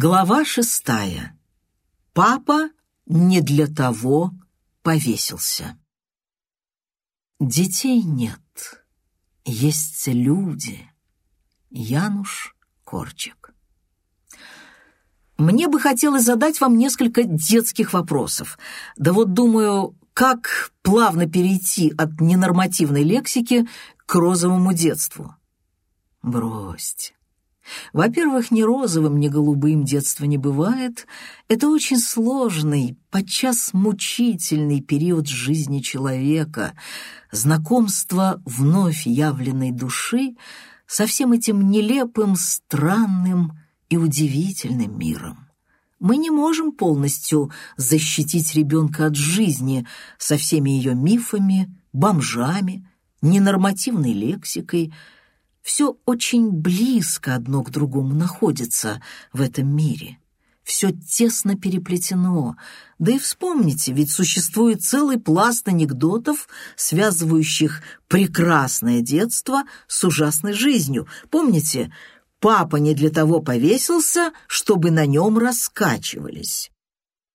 Глава шестая. Папа не для того повесился. Детей нет, есть люди. Януш Корчик. Мне бы хотелось задать вам несколько детских вопросов. Да вот думаю, как плавно перейти от ненормативной лексики к розовому детству. Бросьте. Во-первых, ни розовым, ни голубым детства не бывает. Это очень сложный, подчас мучительный период жизни человека, знакомство вновь явленной души со всем этим нелепым, странным и удивительным миром. Мы не можем полностью защитить ребенка от жизни со всеми ее мифами, бомжами, ненормативной лексикой – все очень близко одно к другому находится в этом мире. Все тесно переплетено. Да и вспомните, ведь существует целый пласт анекдотов, связывающих прекрасное детство с ужасной жизнью. Помните, папа не для того повесился, чтобы на нем раскачивались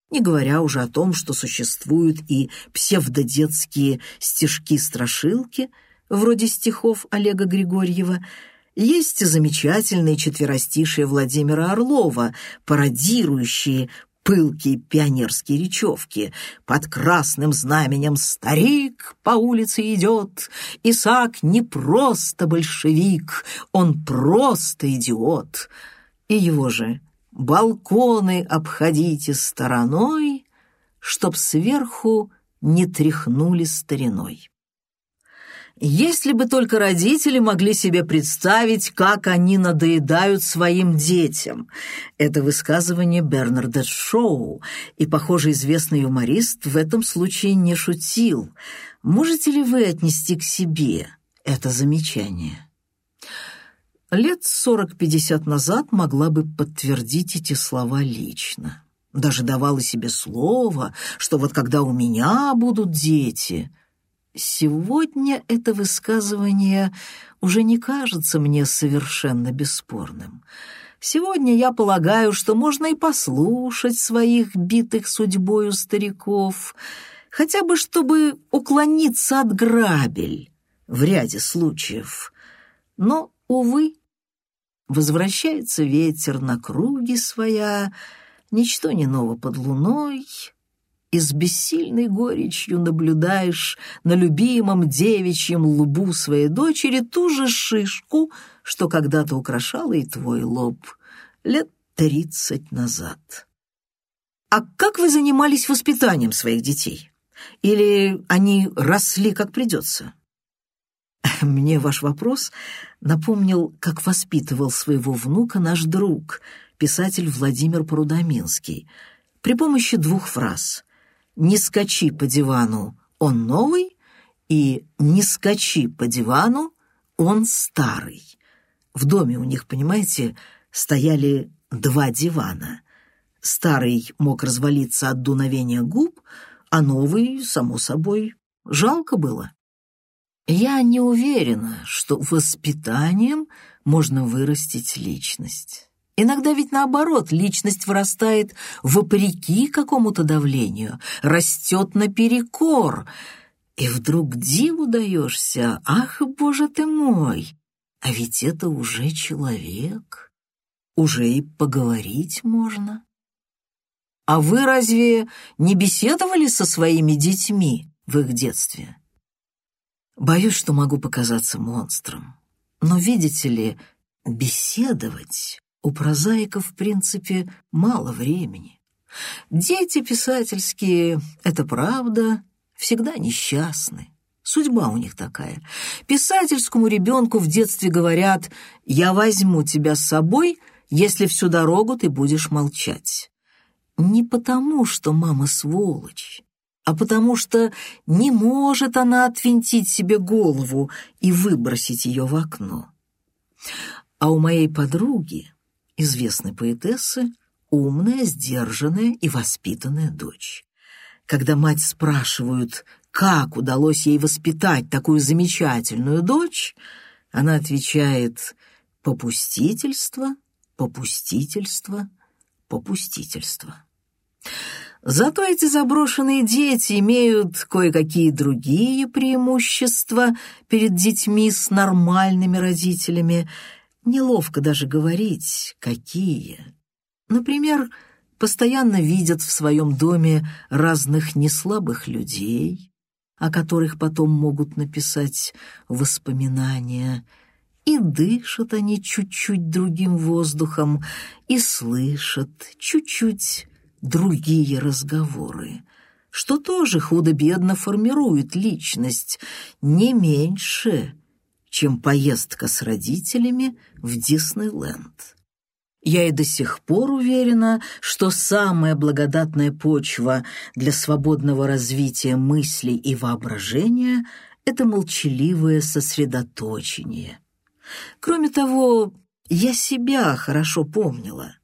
не говоря уже о том, что существуют и псевдодетские стишки-страшилки, вроде стихов Олега Григорьева, есть замечательные четверостишие Владимира Орлова, пародирующие пылкие пионерские речевки. Под красным знаменем старик по улице идет. Исаак не просто большевик, он просто идиот. И его же балконы обходите стороной, чтоб сверху не тряхнули стариной. Если бы только родители могли себе представить, как они надоедают своим детям. Это высказывание Бернарда Шоу, и, похоже, известный юморист в этом случае не шутил. Можете ли вы отнести к себе это замечание? Лет сорок-пятьдесят назад могла бы подтвердить эти слова лично. Даже давала себе слово, что вот когда у меня будут дети – Сегодня это высказывание уже не кажется мне совершенно бесспорным. Сегодня я полагаю, что можно и послушать своих битых судьбою стариков, хотя бы чтобы уклониться от грабель в ряде случаев. Но, увы, возвращается ветер на круги своя, ничто не ново под луной — и с бессильной горечью наблюдаешь на любимом девичьем лбу своей дочери ту же шишку, что когда-то украшала и твой лоб лет тридцать назад. А как вы занимались воспитанием своих детей? Или они росли как придется? Мне ваш вопрос напомнил, как воспитывал своего внука наш друг, писатель Владимир Прудоминский, при помощи двух фраз «Не скачи по дивану, он новый» и «Не скачи по дивану, он старый». В доме у них, понимаете, стояли два дивана. Старый мог развалиться от дуновения губ, а новый, само собой, жалко было. Я не уверена, что воспитанием можно вырастить личность. Иногда ведь наоборот, личность вырастает вопреки какому-то давлению, растет наперекор. И вдруг диву даешься, ах, боже ты мой, а ведь это уже человек, уже и поговорить можно. А вы разве не беседовали со своими детьми в их детстве? Боюсь, что могу показаться монстром. Но, видите ли, беседовать у прозаиков, в принципе, мало времени. Дети писательские, это правда, всегда несчастны. Судьба у них такая. Писательскому ребенку в детстве говорят «Я возьму тебя с собой, если всю дорогу ты будешь молчать». Не потому, что мама сволочь, а потому что не может она отвинтить себе голову и выбросить ее в окно. А у моей подруги известной поэтессы, умная, сдержанная и воспитанная дочь. Когда мать спрашивают, как удалось ей воспитать такую замечательную дочь, она отвечает «попустительство, попустительство, попустительство. Зато эти заброшенные дети имеют кое-какие другие преимущества перед детьми с нормальными родителями. Неловко даже говорить, какие. Например, постоянно видят в своем доме разных неслабых людей, о которых потом могут написать воспоминания, и дышат они чуть-чуть другим воздухом, и слышат чуть-чуть другие разговоры, что тоже худо-бедно формирует личность, не меньше, чем поездка с родителями в Диснейленд. Я и до сих пор уверена, что самая благодатная почва для свободного развития мыслей и воображения — это молчаливое сосредоточение. Кроме того, я себя хорошо помнила.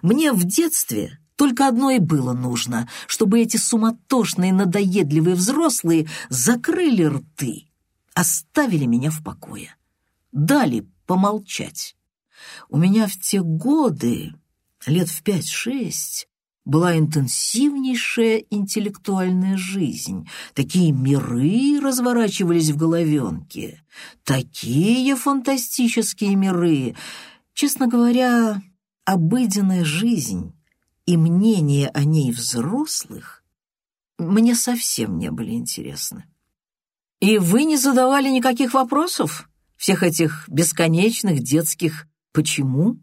Мне в детстве только одно и было нужно, чтобы эти суматошные, надоедливые взрослые закрыли рты, оставили меня в покое, дали помолчать. У меня в те годы, лет в пять-шесть, была интенсивнейшая интеллектуальная жизнь. Такие миры разворачивались в головенке, такие фантастические миры. Честно говоря, обыденная жизнь и мнения о ней взрослых мне совсем не были интересны. И вы не задавали никаких вопросов? Всех этих бесконечных детских «почему?»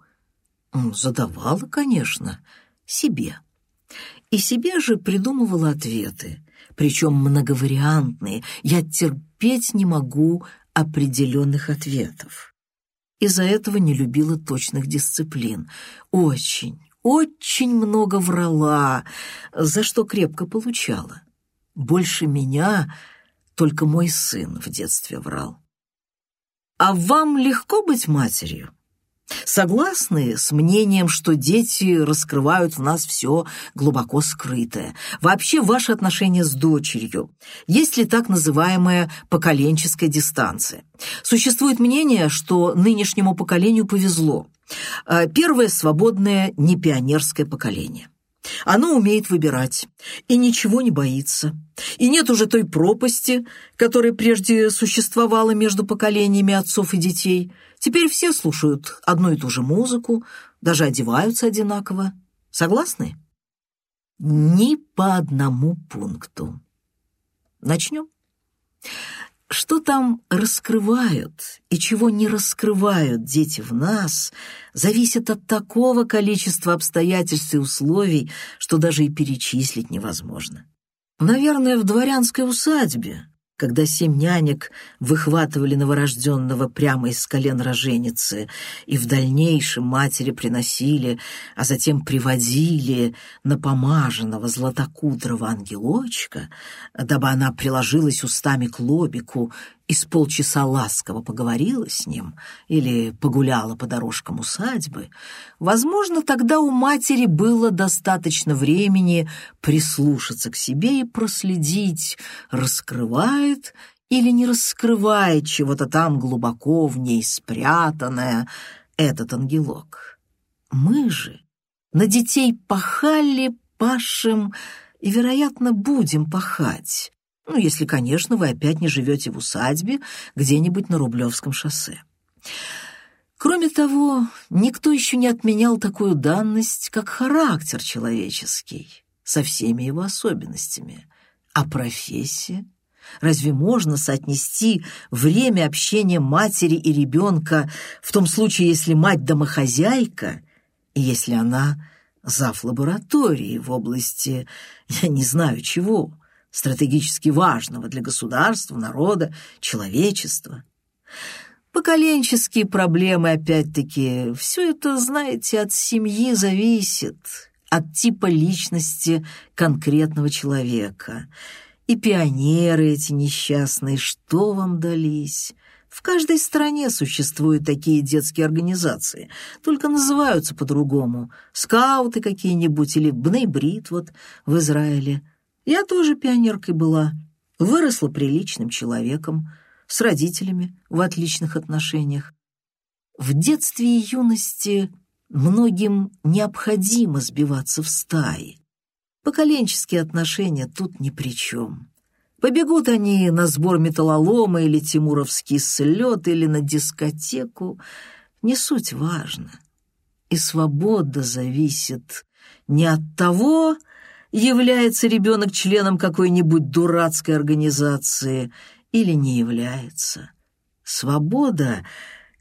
Задавала, конечно, себе. И себе же придумывала ответы, причем многовариантные. Я терпеть не могу определенных ответов. Из-за этого не любила точных дисциплин. Очень, очень много врала, за что крепко получала. Больше меня только мой сын в детстве врал. «А вам легко быть матерью?» Согласны с мнением, что дети раскрывают в нас все глубоко скрытое? Вообще, ваши отношения с дочерью? Есть ли так называемая поколенческая дистанция? Существует мнение, что нынешнему поколению повезло. А, первое свободное непионерское поколение. Оно умеет выбирать и ничего не боится. И нет уже той пропасти, которая прежде существовала между поколениями отцов и детей – Теперь все слушают одну и ту же музыку, даже одеваются одинаково. Согласны? Ни по одному пункту. Начнем. Что там раскрывают и чего не раскрывают дети в нас, зависит от такого количества обстоятельств и условий, что даже и перечислить невозможно. Наверное, в дворянской усадьбе когда семь нянек выхватывали новорожденного прямо из колен роженицы и в дальнейшем матери приносили, а затем приводили напомаженного златокудрого ангелочка, дабы она приложилась устами к лобику и с полчаса ласково поговорила с ним или погуляла по дорожкам усадьбы, возможно, тогда у матери было достаточно времени прислушаться к себе и проследить, раскрывает или не раскрывает чего-то там глубоко в ней спрятанное этот ангелок. Мы же на детей пахали, пашем и, вероятно, будем пахать, ну, если, конечно, вы опять не живете в усадьбе где-нибудь на Рублевском шоссе. Кроме того, никто еще не отменял такую данность, как характер человеческий, со всеми его особенностями. А профессия? Разве можно соотнести время общения матери и ребенка в том случае, если мать домохозяйка, и если она зав. лаборатории в области, я не знаю чего, стратегически важного для государства, народа, человечества. Поколенческие проблемы, опять-таки, все это, знаете, от семьи зависит, от типа личности конкретного человека. И пионеры эти несчастные, что вам дались? В каждой стране существуют такие детские организации, только называются по-другому. Скауты какие-нибудь или Бнейбрид вот в Израиле – я тоже пионеркой была, выросла приличным человеком, с родителями в отличных отношениях. В детстве и юности многим необходимо сбиваться в стаи. Поколенческие отношения тут ни при чем. Побегут они на сбор металлолома или тимуровский слет, или на дискотеку. Не суть важно. И свобода зависит не от того, является ребенок членом какой-нибудь дурацкой организации или не является. Свобода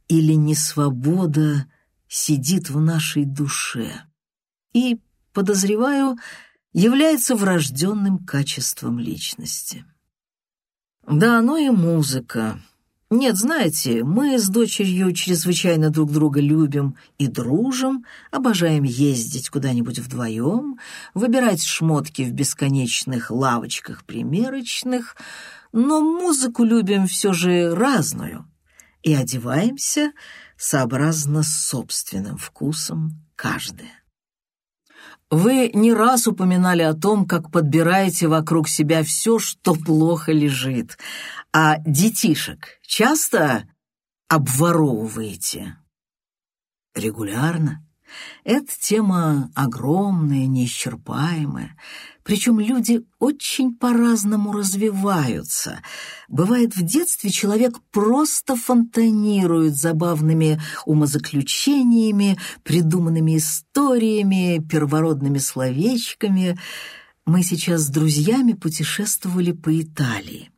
или не свобода сидит в нашей душе и, подозреваю, является врожденным качеством личности. Да, оно и музыка. Нет, знаете, мы с дочерью чрезвычайно друг друга любим и дружим, обожаем ездить куда-нибудь вдвоем, выбирать шмотки в бесконечных лавочках примерочных, но музыку любим все же разную и одеваемся сообразно собственным вкусом каждая. Вы не раз упоминали о том, как подбираете вокруг себя все, что плохо лежит, а детишек часто обворовываете? Регулярно. Эта тема огромная, неисчерпаемая. Причем люди очень по-разному развиваются. Бывает, в детстве человек просто фонтанирует забавными умозаключениями, придуманными историями, первородными словечками. Мы сейчас с друзьями путешествовали по Италии.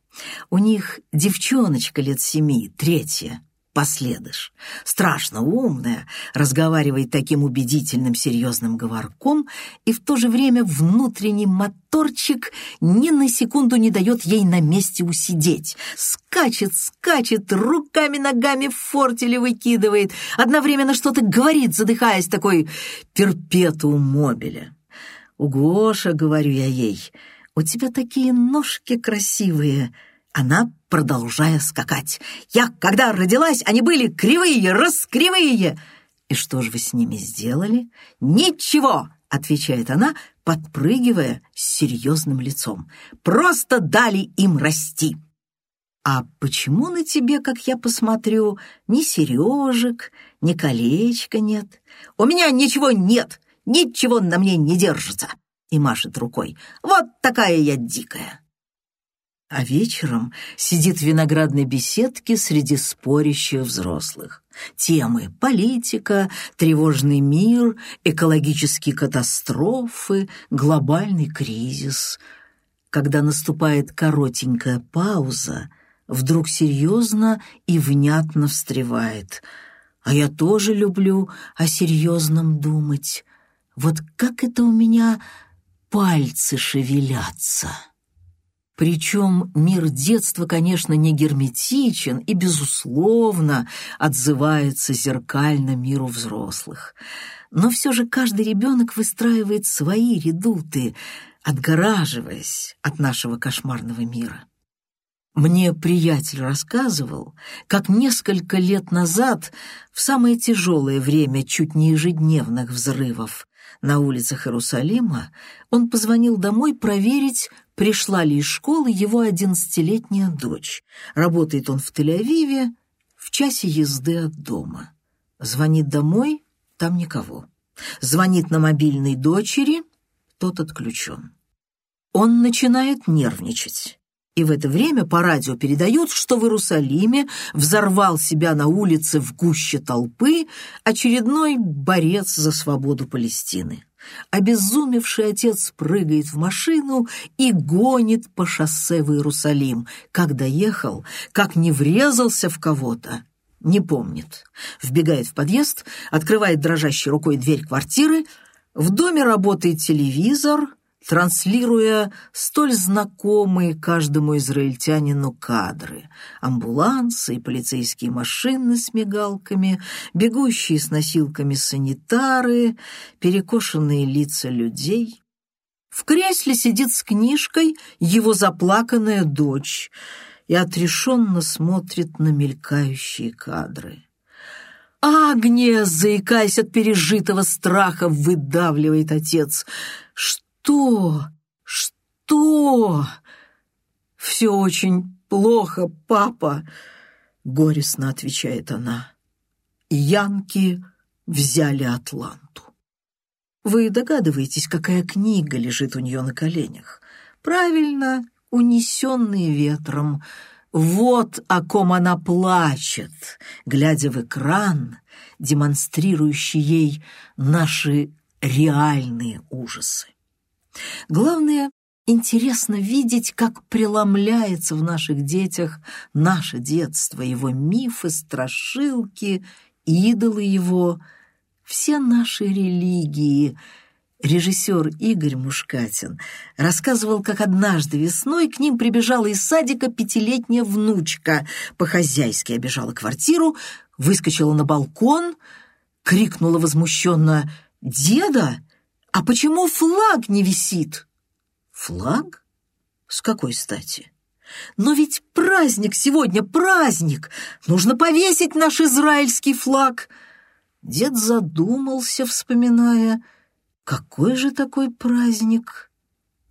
У них девчоночка лет семи, третья, последыш. Страшно умная, разговаривает таким убедительным серьезным говорком, и в то же время внутренний моторчик ни на секунду не дает ей на месте усидеть. Скачет, скачет, руками-ногами в фортеле выкидывает, одновременно что-то говорит, задыхаясь, такой перпетуум мобиля. «У Гоша, — говорю я ей, — у тебя такие ножки красивые!» Она, продолжая скакать. «Я, когда родилась, они были кривые, раскривые!» «И что же вы с ними сделали?» «Ничего!» — отвечает она, подпрыгивая с серьезным лицом. «Просто дали им расти!» «А почему на тебе, как я посмотрю, ни сережек, ни колечка нет?» «У меня ничего нет, ничего на мне не держится!» И машет рукой. «Вот такая я дикая!» А вечером сидит в виноградной беседке среди спорящих взрослых. Темы — политика, тревожный мир, экологические катастрофы, глобальный кризис. Когда наступает коротенькая пауза, вдруг серьезно и внятно встревает. А я тоже люблю о серьезном думать. Вот как это у меня пальцы шевелятся». Причем мир детства, конечно, не герметичен и, безусловно, отзывается зеркально миру взрослых. Но все же каждый ребенок выстраивает свои редуты, отгораживаясь от нашего кошмарного мира. Мне приятель рассказывал, как несколько лет назад, в самое тяжелое время чуть не ежедневных взрывов на улицах Иерусалима, он позвонил домой проверить, пришла ли из школы его одиннадцатилетняя дочь. Работает он в Тель-Авиве, в часе езды от дома. Звонит домой, там никого. Звонит на мобильной дочери, тот отключен. Он начинает нервничать. И в это время по радио передают, что в Иерусалиме взорвал себя на улице в гуще толпы очередной борец за свободу Палестины. Обезумевший отец прыгает в машину и гонит по шоссе в Иерусалим. Как доехал, как не врезался в кого-то, не помнит. Вбегает в подъезд, открывает дрожащей рукой дверь квартиры. В доме работает телевизор — транслируя столь знакомые каждому израильтянину кадры. Амбулансы и полицейские машины с мигалками, бегущие с носилками санитары, перекошенные лица людей. В кресле сидит с книжкой его заплаканная дочь и отрешенно смотрит на мелькающие кадры. «Агния!» — заикаясь от пережитого страха, выдавливает отец. «Что?» «Что? Что?» «Все очень плохо, папа», — горестно отвечает она. «Янки взяли Атланту. Вы догадываетесь, какая книга лежит у нее на коленях? Правильно, «Унесенные ветром». Вот о ком она плачет, глядя в экран, демонстрирующий ей наши реальные ужасы. Главное, интересно видеть, как преломляется в наших детях наше детство, его мифы, страшилки, идолы его, все наши религии. Режиссер Игорь Мушкатин рассказывал, как однажды весной к ним прибежала из садика пятилетняя внучка, по-хозяйски обежала квартиру, выскочила на балкон, крикнула возмущенно «Деда, а почему флаг не висит?» «Флаг? С какой стати?» «Но ведь праздник сегодня, праздник! Нужно повесить наш израильский флаг!» Дед задумался, вспоминая, какой же такой праздник?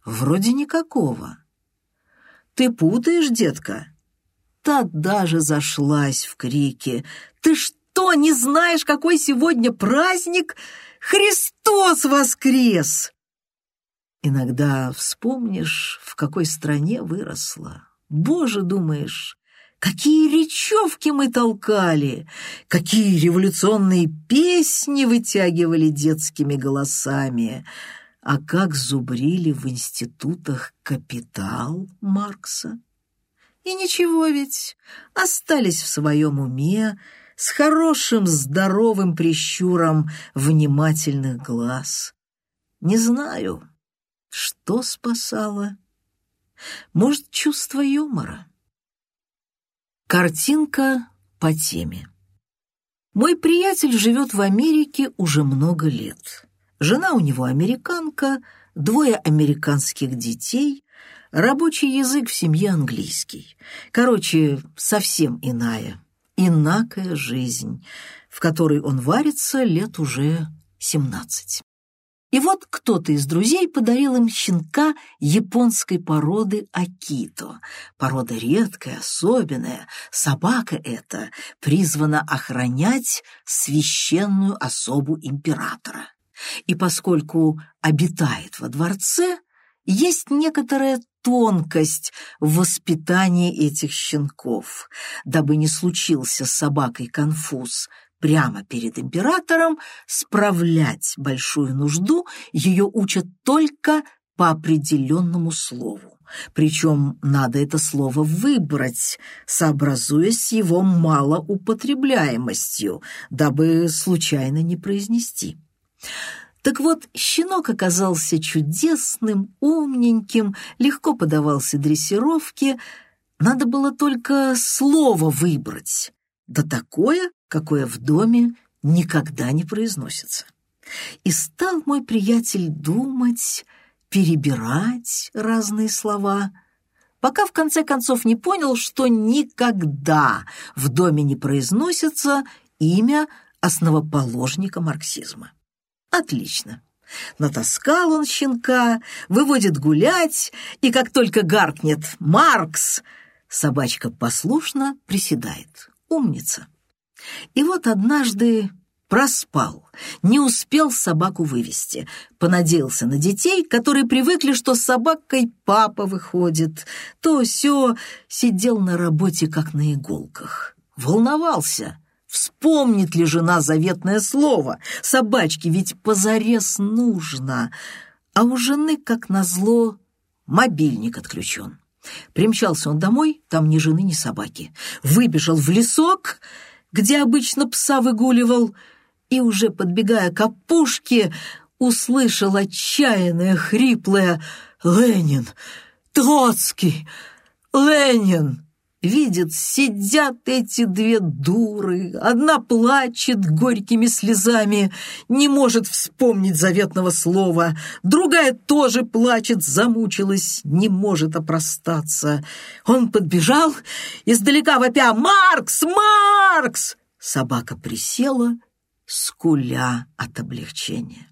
Вроде никакого. Ты путаешь, детка? Та даже зашлась в крике. Ты что, не знаешь, какой сегодня праздник? Христос воскрес! Иногда вспомнишь, в какой стране выросла. Боже, думаешь, Какие речевки мы толкали, какие революционные песни вытягивали детскими голосами, а как зубрили в институтах капитал Маркса. И ничего ведь, остались в своем уме, с хорошим здоровым прищуром внимательных глаз. Не знаю, что спасало. Может, чувство юмора. Картинка по теме. Мой приятель живет в Америке уже много лет. Жена у него американка, двое американских детей, рабочий язык в семье английский. Короче, совсем иная, инакая жизнь, в которой он варится лет уже семнадцать. И вот кто-то из друзей подарил им щенка японской породы Акито. Порода редкая, особенная. Собака эта призвана охранять священную особу императора. И поскольку обитает во дворце, есть некоторая тонкость в воспитании этих щенков, дабы не случился с собакой конфуз – прямо перед императором, справлять большую нужду ее учат только по определенному слову. Причем надо это слово выбрать, сообразуясь с его малоупотребляемостью, дабы случайно не произнести. Так вот, щенок оказался чудесным, умненьким, легко подавался дрессировке, надо было только слово выбрать. Да такое, какое в доме никогда не произносится. И стал мой приятель думать, перебирать разные слова, пока в конце концов не понял, что никогда в доме не произносится имя основоположника марксизма. Отлично. Натаскал он щенка, выводит гулять, и как только гаркнет «Маркс!», собачка послушно приседает. Умница. И вот однажды проспал, не успел собаку вывести, понадеялся на детей, которые привыкли, что с собакой папа выходит, то все сидел на работе как на иголках. Волновался, вспомнит ли жена заветное слово, собачке ведь позарез нужно, а у жены, как назло, мобильник отключен. Примчался он домой, там ни жены, ни собаки. Выбежал в лесок где обычно пса выгуливал, и уже подбегая к опушке, услышал отчаянное, хриплое «Ленин! Троцкий! Ленин!» Видит, сидят эти две дуры. Одна плачет горькими слезами, не может вспомнить заветного слова. Другая тоже плачет, замучилась, не может опростаться. Он подбежал, издалека вопя «Маркс! Маркс!» Собака присела, скуля от облегчения.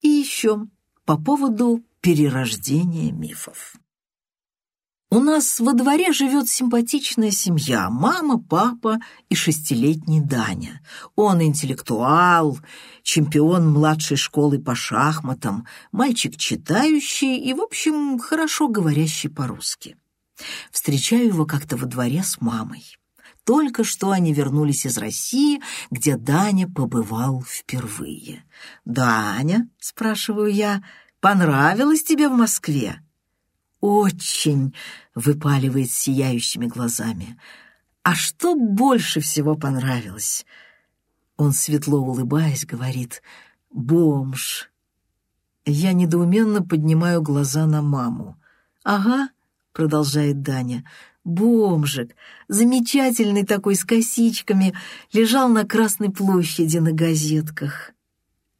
И еще по поводу перерождения мифов. У нас во дворе живет симпатичная семья. Мама, папа и шестилетний Даня. Он интеллектуал, чемпион младшей школы по шахматам, мальчик читающий и, в общем, хорошо говорящий по-русски. Встречаю его как-то во дворе с мамой. Только что они вернулись из России, где Даня побывал впервые. «Даня?» — спрашиваю я. «Понравилось тебе в Москве?» «Очень!» — выпаливает сияющими глазами. «А что больше всего понравилось?» Он, светло улыбаясь, говорит «Бомж». Я недоуменно поднимаю глаза на маму. «Ага», — продолжает Даня, — «бомжик, замечательный такой, с косичками, лежал на Красной площади на газетках».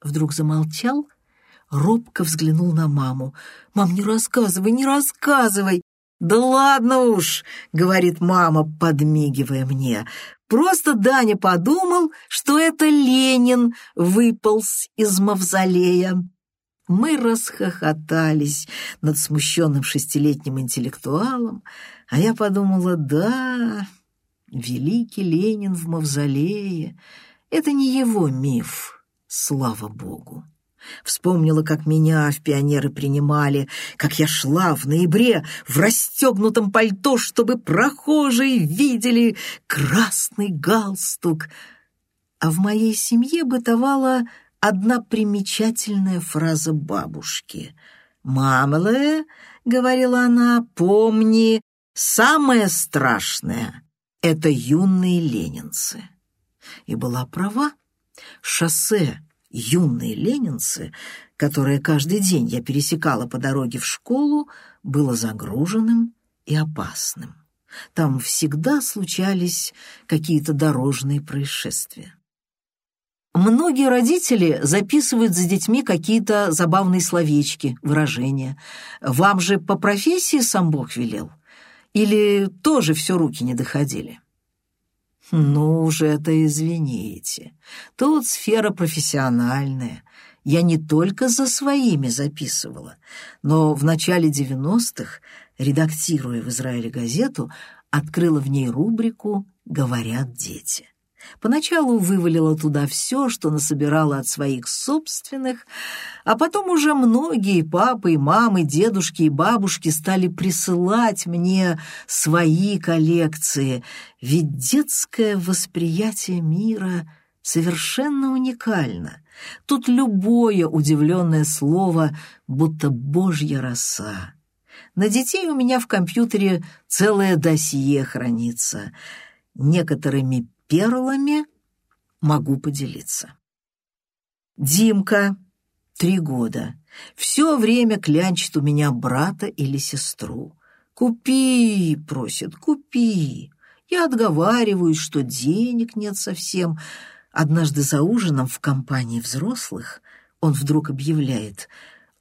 Вдруг замолчал робко взглянул на маму. «Мам, не рассказывай, не рассказывай!» «Да ладно уж!» — говорит мама, подмигивая мне. «Просто Даня подумал, что это Ленин выполз из мавзолея». Мы расхохотались над смущенным шестилетним интеллектуалом, а я подумала, да, великий Ленин в мавзолее — это не его миф, слава богу. Вспомнила, как меня в пионеры принимали, как я шла в ноябре в расстегнутом пальто, чтобы прохожие видели красный галстук. А в моей семье бытовала одна примечательная фраза бабушки. «Мамеле», — говорила она, — «помни, самое страшное — это юные ленинцы». И была права. Шоссе юные ленинцы, которое каждый день я пересекала по дороге в школу, было загруженным и опасным. Там всегда случались какие-то дорожные происшествия. Многие родители записывают за детьми какие-то забавные словечки, выражения. Вам же по профессии сам Бог велел? Или тоже все руки не доходили? «Ну уж это извините. Тут сфера профессиональная. Я не только за своими записывала, но в начале девяностых, редактируя в Израиле газету, открыла в ней рубрику «Говорят дети». Поначалу вывалила туда все, что насобирала от своих собственных, а потом уже многие папы, мамы, дедушки и бабушки стали присылать мне свои коллекции, ведь детское восприятие мира совершенно уникально. Тут любое удивленное слово будто божья роса. На детей у меня в компьютере целое досье хранится. Некоторыми перлами могу поделиться. Димка, три года, все время клянчит у меня брата или сестру. «Купи!» — просит, «купи!» Я отговариваюсь, что денег нет совсем. Однажды за ужином в компании взрослых он вдруг объявляет,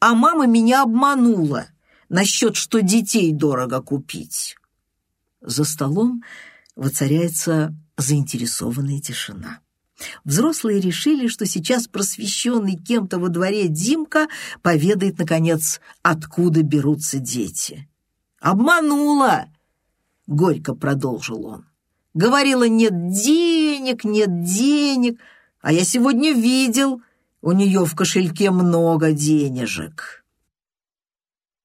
«А мама меня обманула насчет, что детей дорого купить». За столом воцаряется заинтересованная тишина. Взрослые решили, что сейчас просвещенный кем-то во дворе Димка поведает, наконец, откуда берутся дети. «Обманула!» — горько продолжил он. «Говорила, нет денег, нет денег, а я сегодня видел, у нее в кошельке много денежек».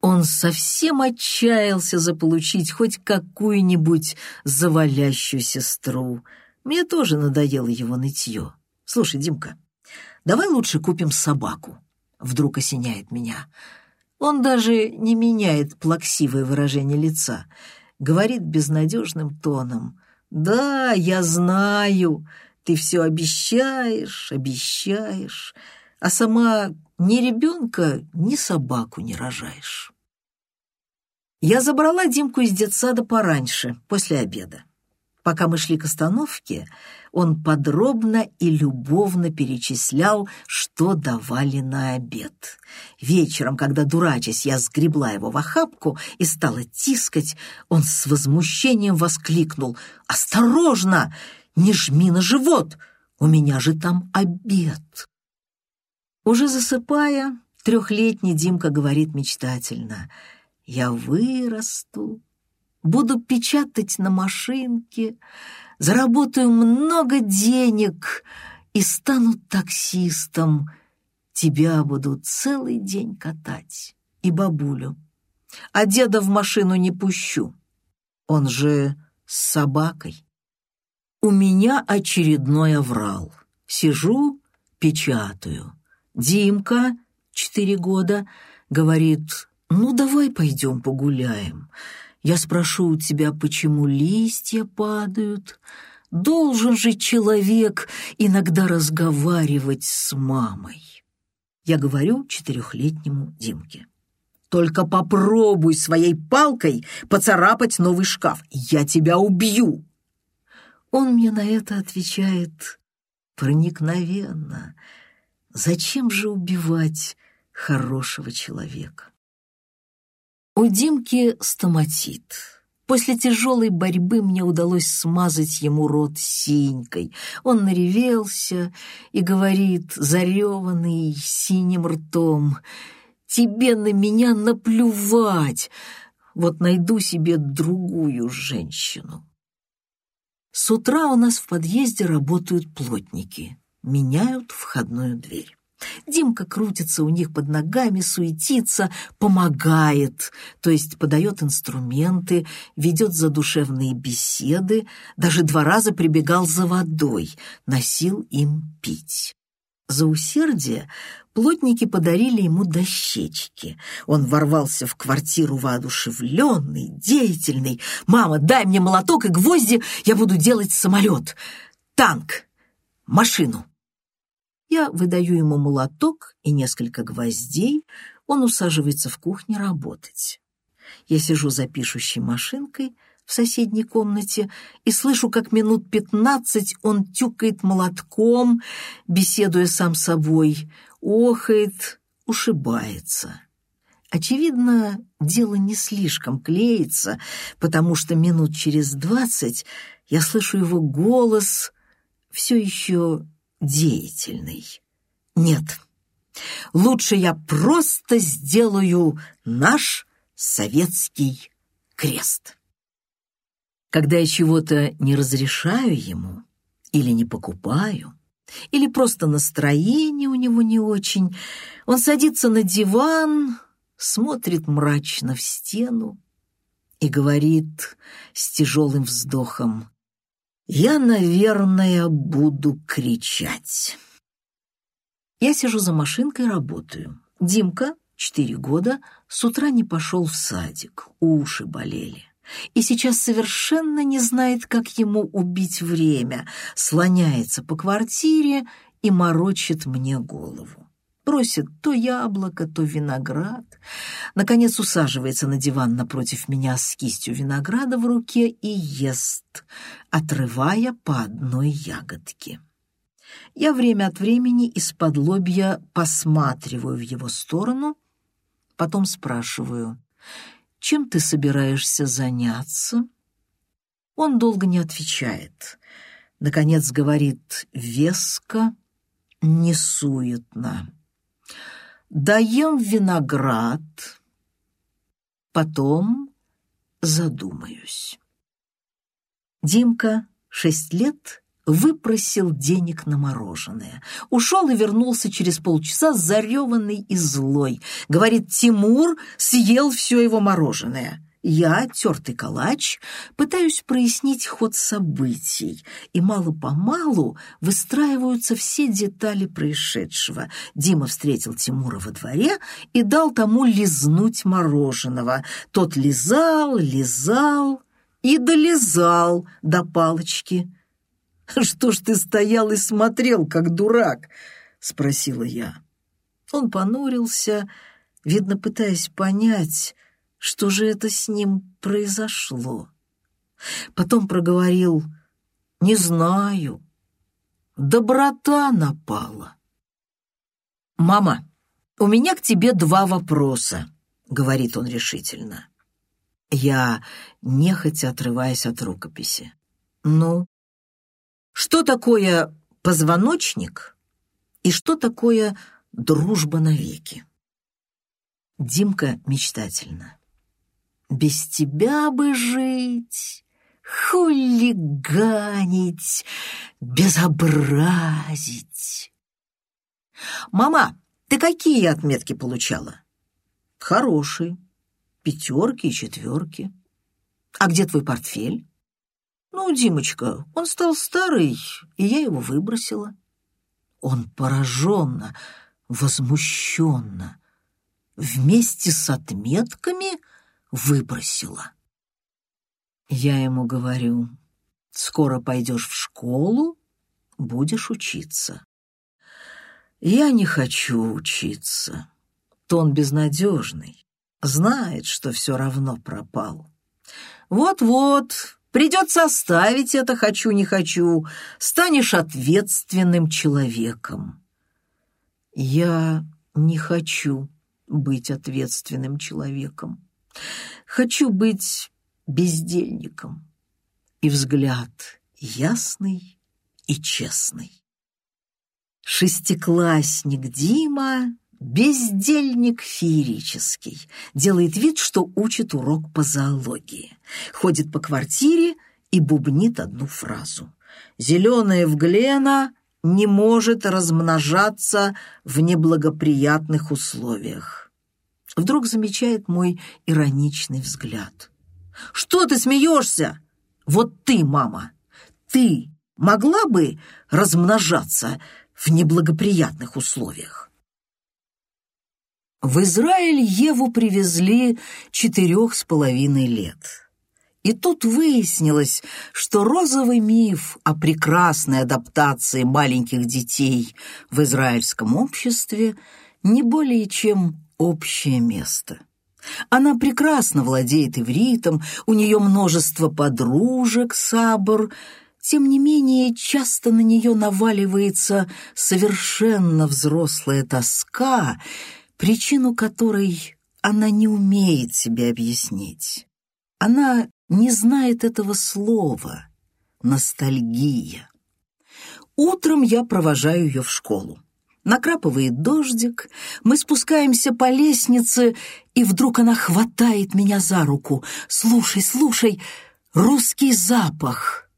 Он совсем отчаялся заполучить хоть какую-нибудь завалящую сестру. Мне тоже надоело его нытье. Слушай, Димка, давай лучше купим собаку. Вдруг осеняет меня. Он даже не меняет плаксивое выражение лица. Говорит безнадежным тоном. «Да, я знаю, ты все обещаешь, обещаешь, а сама ни ребенка, ни собаку не рожаешь». Я забрала Димку из детсада пораньше, после обеда. Пока мы шли к остановке, он подробно и любовно перечислял, что давали на обед. Вечером, когда, дурачась, я сгребла его в охапку и стала тискать, он с возмущением воскликнул «Осторожно! Не жми на живот! У меня же там обед!» Уже засыпая, трехлетний Димка говорит мечтательно — я вырасту буду печатать на машинке, заработаю много денег и стану таксистом. Тебя буду целый день катать и бабулю. А деда в машину не пущу. Он же с собакой. У меня очередной оврал. Сижу, печатаю. Димка, четыре года, говорит, ну давай пойдем погуляем. Я спрошу у тебя, почему листья падают. Должен же человек иногда разговаривать с мамой. Я говорю четырехлетнему Димке. Только попробуй своей палкой поцарапать новый шкаф. Я тебя убью. Он мне на это отвечает проникновенно. Зачем же убивать хорошего человека? У Димки стоматит. После тяжелой борьбы мне удалось смазать ему рот синькой. Он наревелся и говорит, зареванный синим ртом, «Тебе на меня наплювать! Вот найду себе другую женщину». С утра у нас в подъезде работают плотники, меняют входную дверь. Димка крутится у них под ногами, суетится, помогает, то есть подает инструменты, ведет задушевные беседы, даже два раза прибегал за водой, носил им пить. За усердие плотники подарили ему дощечки. Он ворвался в квартиру воодушевленный, деятельный. «Мама, дай мне молоток и гвозди, я буду делать самолет, танк, машину». Я выдаю ему молоток и несколько гвоздей, он усаживается в кухне работать. Я сижу за пишущей машинкой в соседней комнате и слышу, как минут пятнадцать он тюкает молотком, беседуя сам собой, охает, ушибается. Очевидно, дело не слишком клеится, потому что минут через двадцать я слышу его голос, все еще деятельный. Нет, лучше я просто сделаю наш советский крест. Когда я чего-то не разрешаю ему или не покупаю, или просто настроение у него не очень, он садится на диван, смотрит мрачно в стену и говорит с тяжелым вздохом, я, наверное, буду кричать. Я сижу за машинкой, работаю. Димка, четыре года, с утра не пошел в садик, уши болели. И сейчас совершенно не знает, как ему убить время, слоняется по квартире и морочит мне голову просит то яблоко, то виноград. Наконец усаживается на диван напротив меня с кистью винограда в руке и ест, отрывая по одной ягодке. Я время от времени из-под лобья посматриваю в его сторону, потом спрашиваю, «Чем ты собираешься заняться?» Он долго не отвечает. Наконец говорит веско, несуетно даем виноград, потом задумаюсь. Димка, шесть лет, выпросил денег на мороженое. Ушел и вернулся через полчаса зареванный и злой. Говорит, Тимур съел все его мороженое. Я, тертый калач, пытаюсь прояснить ход событий, и мало-помалу выстраиваются все детали происшедшего. Дима встретил Тимура во дворе и дал тому лизнуть мороженого. Тот лизал, лизал и долизал до палочки. «Что ж ты стоял и смотрел, как дурак?» — спросила я. Он понурился, видно, пытаясь понять, что же это с ним произошло? Потом проговорил «Не знаю. Доброта напала». «Мама, у меня к тебе два вопроса», — говорит он решительно. Я нехотя отрываясь от рукописи. «Ну, что такое позвоночник и что такое дружба навеки?» Димка мечтательно. Без тебя бы жить, хулиганить, безобразить. «Мама, ты какие отметки получала?» «Хорошие. Пятерки и четверки. А где твой портфель?» «Ну, Димочка, он стал старый, и я его выбросила». Он пораженно, возмущенно, вместе с отметками выбросила. Я ему говорю, скоро пойдешь в школу, будешь учиться. Я не хочу учиться. Тон безнадежный, знает, что все равно пропал. Вот-вот, придется оставить это «хочу, не хочу», станешь ответственным человеком. Я не хочу быть ответственным человеком. Хочу быть бездельником. И взгляд ясный и честный. Шестиклассник Дима — бездельник феерический, делает вид, что учит урок по зоологии, ходит по квартире и бубнит одну фразу. «Зеленая в Глена не может размножаться в неблагоприятных условиях». Вдруг замечает мой ироничный взгляд. «Что ты смеешься? Вот ты, мама, ты могла бы размножаться в неблагоприятных условиях?» В Израиль Еву привезли четырех с половиной лет. И тут выяснилось, что розовый миф о прекрасной адаптации маленьких детей в израильском обществе не более чем общее место. Она прекрасно владеет ивритом, у нее множество подружек, сабр. Тем не менее, часто на нее наваливается совершенно взрослая тоска, причину которой она не умеет себе объяснить. Она не знает этого слова — ностальгия. Утром я провожаю ее в школу. Накрапывает дождик, мы спускаемся по лестнице, и вдруг она хватает меня за руку. «Слушай, слушай, русский запах!»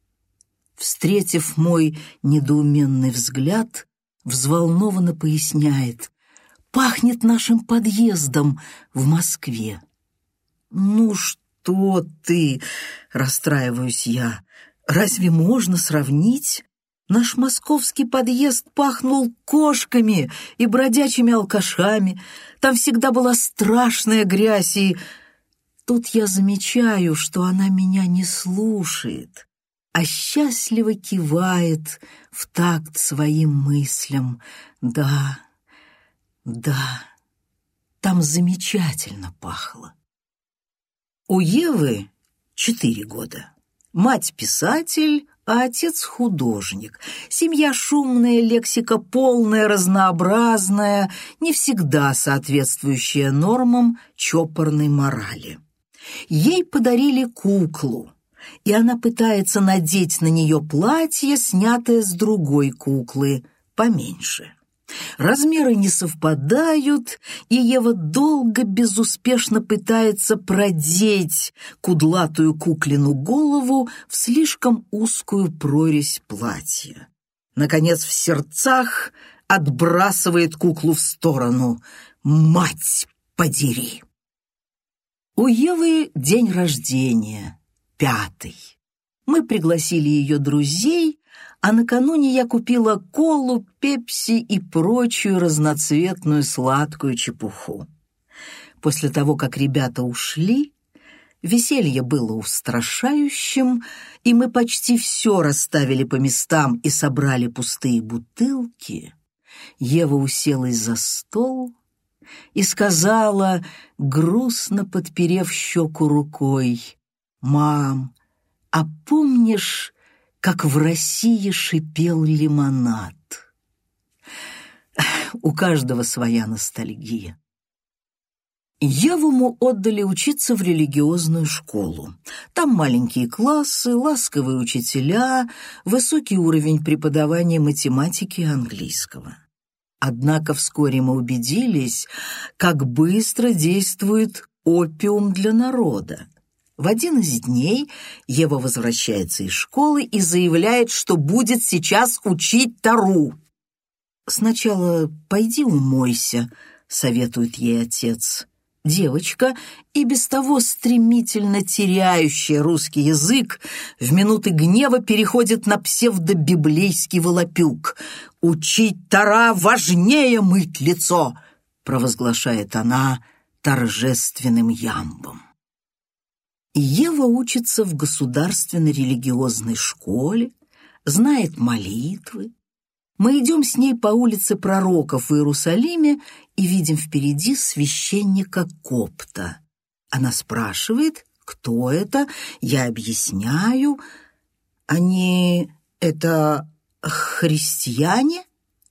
Встретив мой недоуменный взгляд, взволнованно поясняет. «Пахнет нашим подъездом в Москве». «Ну что?» ты?» — расстраиваюсь я. «Разве можно сравнить?» Наш московский подъезд пахнул кошками и бродячими алкашами. Там всегда была страшная грязь, и... Тут я замечаю, что она меня не слушает, а счастливо кивает в такт своим мыслям. Да, да, там замечательно пахло. У Евы четыре года. Мать писатель, а отец художник. Семья шумная, лексика полная, разнообразная, не всегда соответствующая нормам чопорной морали. Ей подарили куклу, и она пытается надеть на нее платье, снятое с другой куклы, поменьше. Размеры не совпадают, и Ева долго безуспешно пытается продеть кудлатую куклину голову в слишком узкую прорезь платья. Наконец, в сердцах отбрасывает куклу в сторону. «Мать подери!» У Евы день рождения, пятый. Мы пригласили ее друзей, а накануне я купила колу, пепси и прочую разноцветную сладкую чепуху. После того, как ребята ушли, веселье было устрашающим, и мы почти все расставили по местам и собрали пустые бутылки. Ева уселась за стол и сказала, грустно подперев щеку рукой, «Мам, а помнишь, как в России шипел лимонад. У каждого своя ностальгия. Евому отдали учиться в религиозную школу. Там маленькие классы, ласковые учителя, высокий уровень преподавания математики и английского. Однако вскоре мы убедились, как быстро действует опиум для народа. В один из дней Ева возвращается из школы и заявляет, что будет сейчас учить Тару. «Сначала пойди умойся», — советует ей отец. Девочка, и без того стремительно теряющая русский язык, в минуты гнева переходит на псевдобиблейский волопюк. «Учить Тара важнее мыть лицо!» — провозглашает она торжественным ямбом. Ева учится в государственной религиозной школе, знает молитвы. Мы идем с ней по улице пророков в Иерусалиме и видим впереди священника Копта. Она спрашивает, кто это, я объясняю. Они это христиане?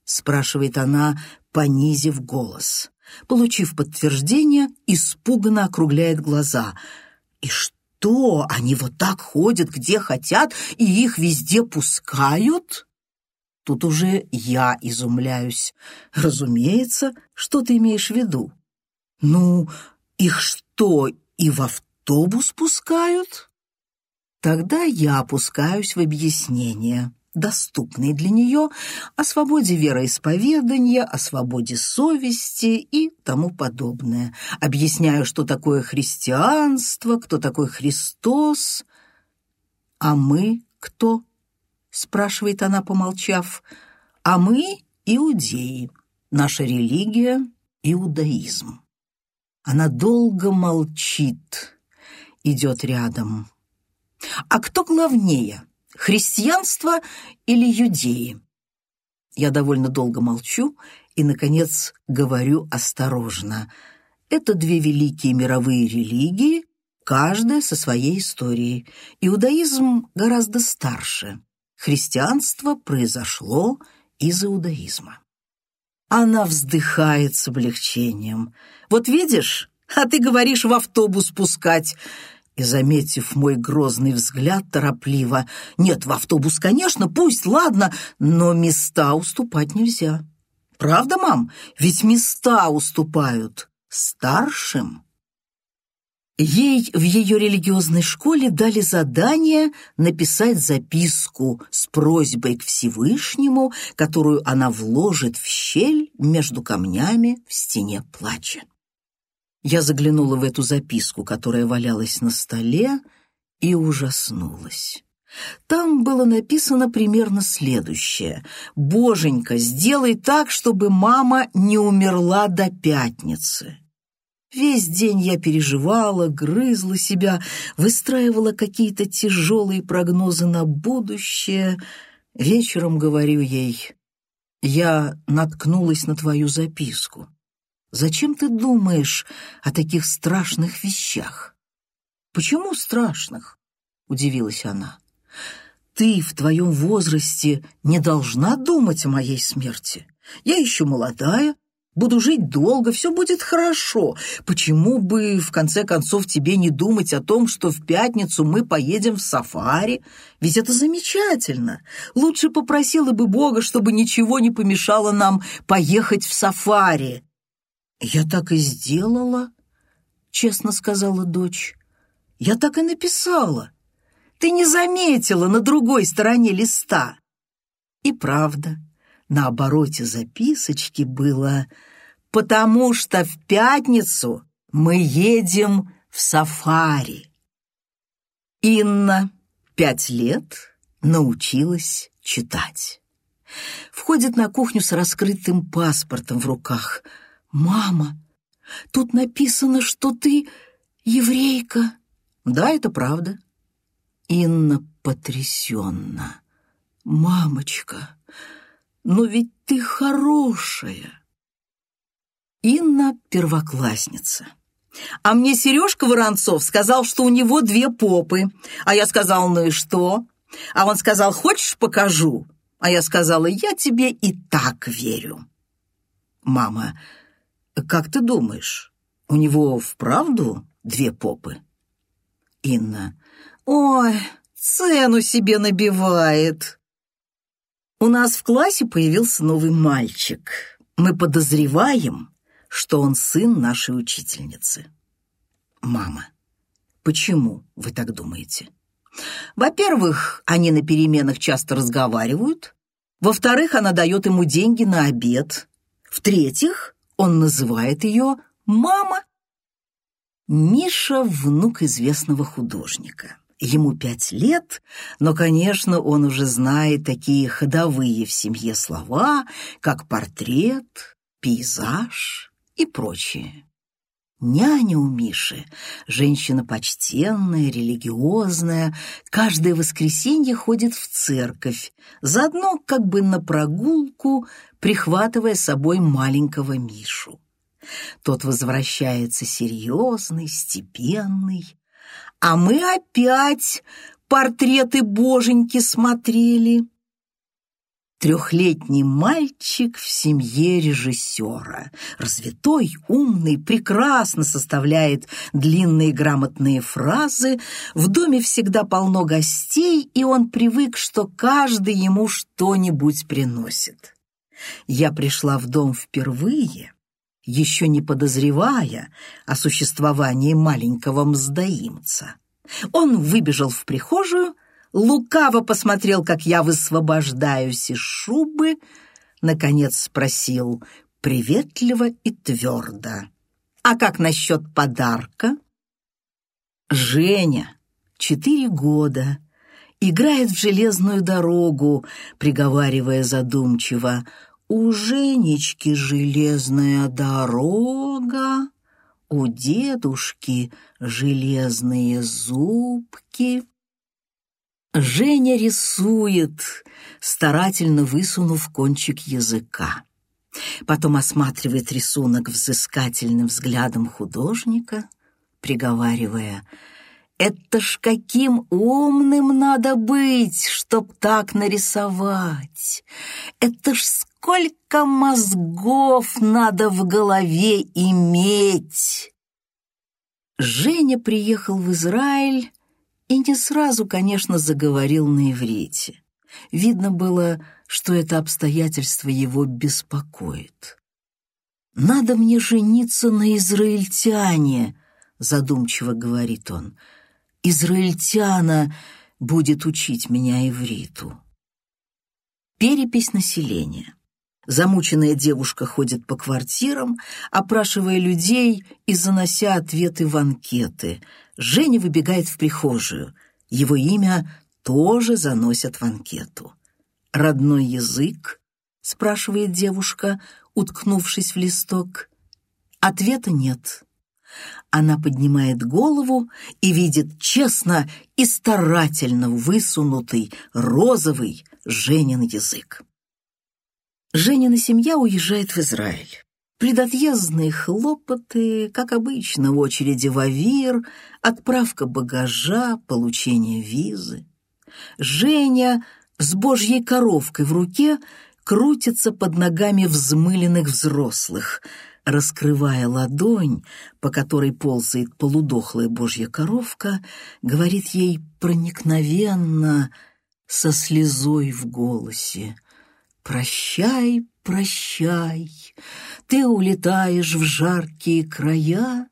Спрашивает она, понизив голос. Получив подтверждение, испуганно округляет глаза. И что, они вот так ходят, где хотят, и их везде пускают? Тут уже я изумляюсь. Разумеется, что ты имеешь в виду? Ну, их что, и в автобус пускают? Тогда я опускаюсь в объяснение, доступные для нее, о свободе вероисповедания, о свободе совести и тому подобное. Объясняю, что такое христианство, кто такой Христос, а мы кто? спрашивает она, помолчав. А мы иудеи. Наша религия — иудаизм. Она долго молчит, идет рядом. А кто главнее, христианство или юдеи? Я довольно долго молчу и, наконец, говорю осторожно. Это две великие мировые религии, каждая со своей историей. Иудаизм гораздо старше. Христианство произошло из иудаизма. Она вздыхает с облегчением. «Вот видишь, а ты говоришь в автобус пускать!» И, заметив мой грозный взгляд, торопливо. «Нет, в автобус, конечно, пусть, ладно, но места уступать нельзя. Правда, мам? Ведь места уступают старшим». Ей в ее религиозной школе дали задание написать записку с просьбой к Всевышнему, которую она вложит в щель между камнями в стене плача. Я заглянула в эту записку, которая валялась на столе, и ужаснулась. Там было написано примерно следующее. «Боженька, сделай так, чтобы мама не умерла до пятницы». Весь день я переживала, грызла себя, выстраивала какие-то тяжелые прогнозы на будущее. Вечером говорю ей, я наткнулась на твою записку. Зачем ты думаешь о таких страшных вещах? Почему страшных? Удивилась она. Ты в твоем возрасте не должна думать о моей смерти. Я еще молодая, Буду жить долго, все будет хорошо. Почему бы, в конце концов, тебе не думать о том, что в пятницу мы поедем в сафари? Ведь это замечательно. Лучше попросила бы Бога, чтобы ничего не помешало нам поехать в сафари. Я так и сделала, честно сказала дочь. Я так и написала. Ты не заметила на другой стороне листа. И правда, на обороте записочки было «Потому что в пятницу мы едем в сафари». Инна, пять лет, научилась читать. Входит на кухню с раскрытым паспортом в руках. «Мама, тут написано, что ты еврейка». «Да, это правда». Инна потрясенно. «Мамочка, но ведь ты хорошая!» Инна — первоклассница. А мне Сережка Воронцов сказал, что у него две попы. А я сказал, ну и что? А он сказал, хочешь, покажу? А я сказала, я тебе и так верю. Мама, как ты думаешь, у него вправду две попы? Инна, ой, цену себе набивает. У нас в классе появился новый мальчик. Мы подозреваем, что он сын нашей учительницы. Мама. Почему, вы так думаете? Во-первых, они на переменах часто разговаривают. Во-вторых, она дает ему деньги на обед. В-третьих, он называет ее «мама». Миша — внук известного художника. Ему пять лет, но, конечно, он уже знает такие ходовые в семье слова, как портрет, пейзаж и прочее. Няня у Миши, женщина почтенная, религиозная, каждое воскресенье ходит в церковь, заодно как бы на прогулку, прихватывая с собой маленького Мишу. Тот возвращается серьезный, степенный. А мы опять портреты боженьки смотрели. Трехлетний мальчик в семье режиссера. Развитой, умный, прекрасно составляет длинные грамотные фразы. В доме всегда полно гостей, и он привык, что каждый ему что-нибудь приносит. Я пришла в дом впервые, еще не подозревая о существовании маленького мздоимца. Он выбежал в прихожую, лукаво посмотрел, как я высвобождаюсь из шубы, наконец спросил приветливо и твердо. «А как насчет подарка?» Женя, четыре года, играет в железную дорогу, приговаривая задумчиво, «У Женечки железная дорога, у дедушки железные зубки». Женя рисует, старательно высунув кончик языка. Потом осматривает рисунок взыскательным взглядом художника, приговаривая «Это ж каким умным надо быть, чтоб так нарисовать! Это ж сколько мозгов надо в голове иметь!» Женя приехал в Израиль и не сразу, конечно, заговорил на иврите. Видно было, что это обстоятельство его беспокоит. «Надо мне жениться на израильтяне», — задумчиво говорит он. «Израильтяна будет учить меня ивриту». Перепись населения. Замученная девушка ходит по квартирам, опрашивая людей и занося ответы в анкеты. Женя выбегает в прихожую. Его имя тоже заносят в анкету. «Родной язык?» — спрашивает девушка, уткнувшись в листок. Ответа нет. Она поднимает голову и видит честно и старательно высунутый розовый Женин язык. Женина семья уезжает в Израиль. Предотъездные хлопоты, как обычно, в очереди в Авир, отправка багажа, получение визы. Женя с божьей коровкой в руке крутится под ногами взмыленных взрослых, раскрывая ладонь, по которой ползает полудохлая божья коровка, говорит ей проникновенно, со слезой в голосе — Прощай, прощай, ты улетаешь в жаркие края,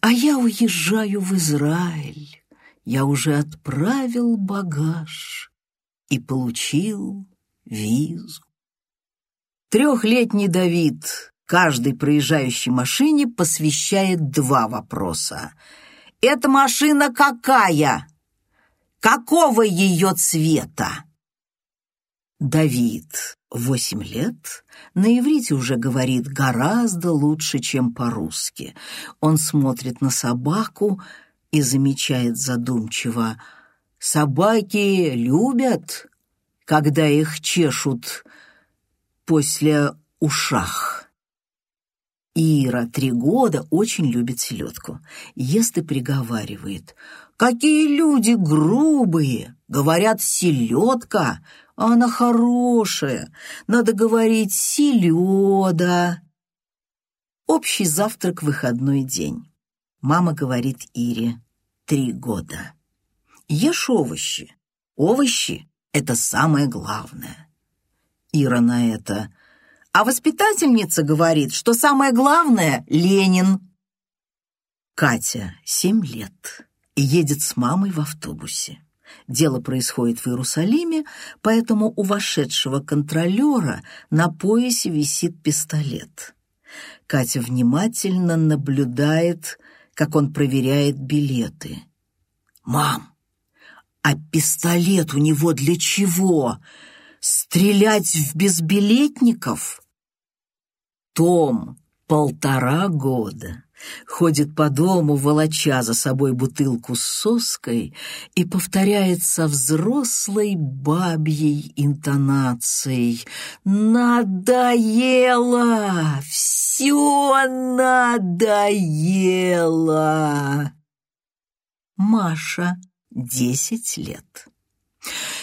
а я уезжаю в Израиль. Я уже отправил багаж и получил визу. Трехлетний Давид каждой проезжающей машине посвящает два вопроса. «Эта машина какая? Какого ее цвета?» Давид, восемь лет, на иврите уже говорит гораздо лучше, чем по-русски. Он смотрит на собаку и замечает задумчиво, «Собаки любят, когда их чешут после ушах». Ира, три года, очень любит селедку. Ест и приговаривает, «Какие люди грубые! Говорят, селедка!» А она хорошая, надо говорить селеда. Общий завтрак в выходной день. Мама говорит Ире три года. Ешь овощи. Овощи — это самое главное. Ира на это. А воспитательница говорит, что самое главное — Ленин. Катя, семь лет. едет с мамой в автобусе. Дело происходит в Иерусалиме, поэтому у вошедшего контролера на поясе висит пистолет. Катя внимательно наблюдает, как он проверяет билеты. «Мам, а пистолет у него для чего? Стрелять в безбилетников?» Том полтора года ходит по дому, волоча за собой бутылку с соской и повторяет со взрослой бабьей интонацией «Надоело! Все надоело!» Маша, десять лет.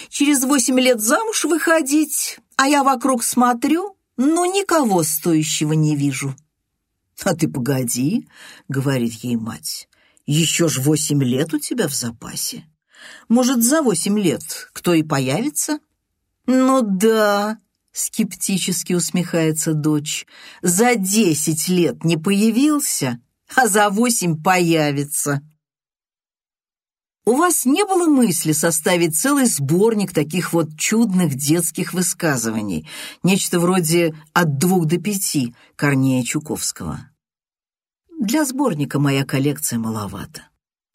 Через восемь лет замуж выходить, а я вокруг смотрю, но никого стоящего не вижу. «А ты погоди», — говорит ей мать, — «еще ж восемь лет у тебя в запасе. Может, за восемь лет кто и появится?» «Ну да», — скептически усмехается дочь, — «за десять лет не появился, а за восемь появится». У вас не было мысли составить целый сборник таких вот чудных детских высказываний, нечто вроде «от двух до пяти» Корнея Чуковского? Для сборника моя коллекция маловато.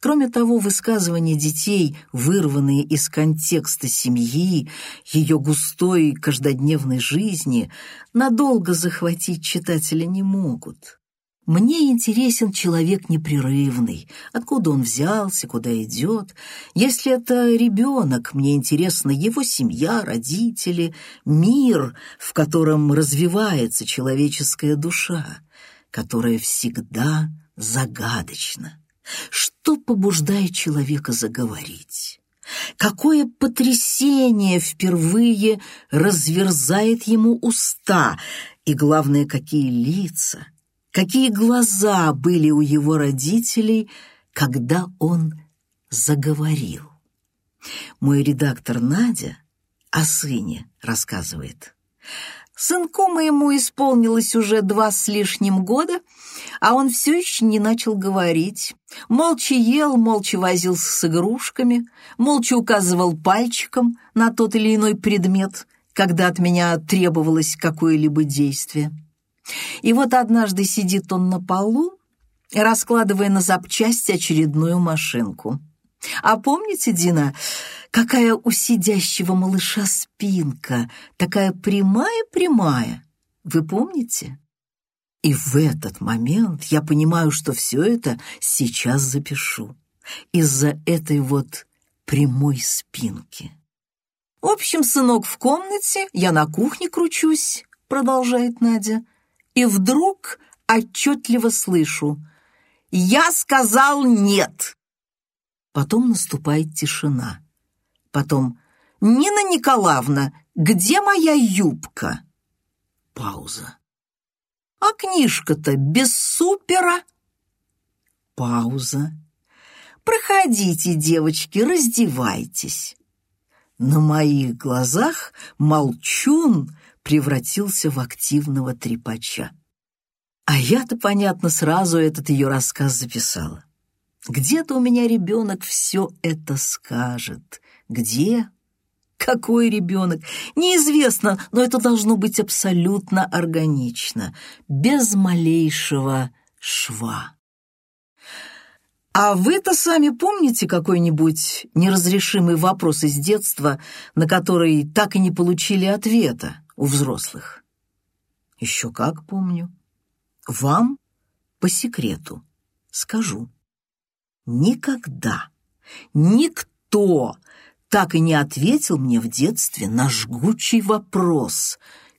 Кроме того, высказывания детей, вырванные из контекста семьи, ее густой каждодневной жизни, надолго захватить читателя не могут. Мне интересен человек непрерывный, откуда он взялся, куда идет. Если это ребенок, мне интересна его семья, родители, мир, в котором развивается человеческая душа которая всегда загадочна. Что побуждает человека заговорить? Какое потрясение впервые разверзает ему уста, и, главное, какие лица, какие глаза были у его родителей, когда он заговорил. Мой редактор Надя о сыне рассказывает. Сынку моему исполнилось уже два с лишним года, а он все еще не начал говорить. Молча ел, молча возился с игрушками, молча указывал пальчиком на тот или иной предмет, когда от меня требовалось какое-либо действие. И вот однажды сидит он на полу, раскладывая на запчасти очередную машинку. А помните, Дина, какая у сидящего малыша спинка, такая прямая-прямая? Вы помните? И в этот момент я понимаю, что все это сейчас запишу. Из-за этой вот прямой спинки. В общем, сынок в комнате, я на кухне кручусь, продолжает Надя, и вдруг отчетливо слышу «Я сказал нет!» Потом наступает тишина. Потом «Нина Николаевна, где моя юбка?» Пауза. «А книжка-то без супера?» Пауза. «Проходите, девочки, раздевайтесь». На моих глазах молчун превратился в активного трепача. А я-то, понятно, сразу этот ее рассказ записала. Где-то у меня ребенок все это скажет. Где? Какой ребенок? Неизвестно, но это должно быть абсолютно органично, без малейшего шва. А вы-то сами помните какой-нибудь неразрешимый вопрос из детства, на который так и не получили ответа у взрослых? Еще как помню. Вам по секрету скажу никогда, никто так и не ответил мне в детстве на жгучий вопрос,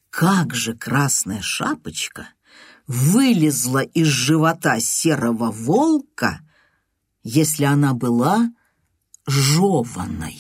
как же красная шапочка вылезла из живота серого волка, если она была жеванной.